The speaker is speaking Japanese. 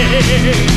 続けてる。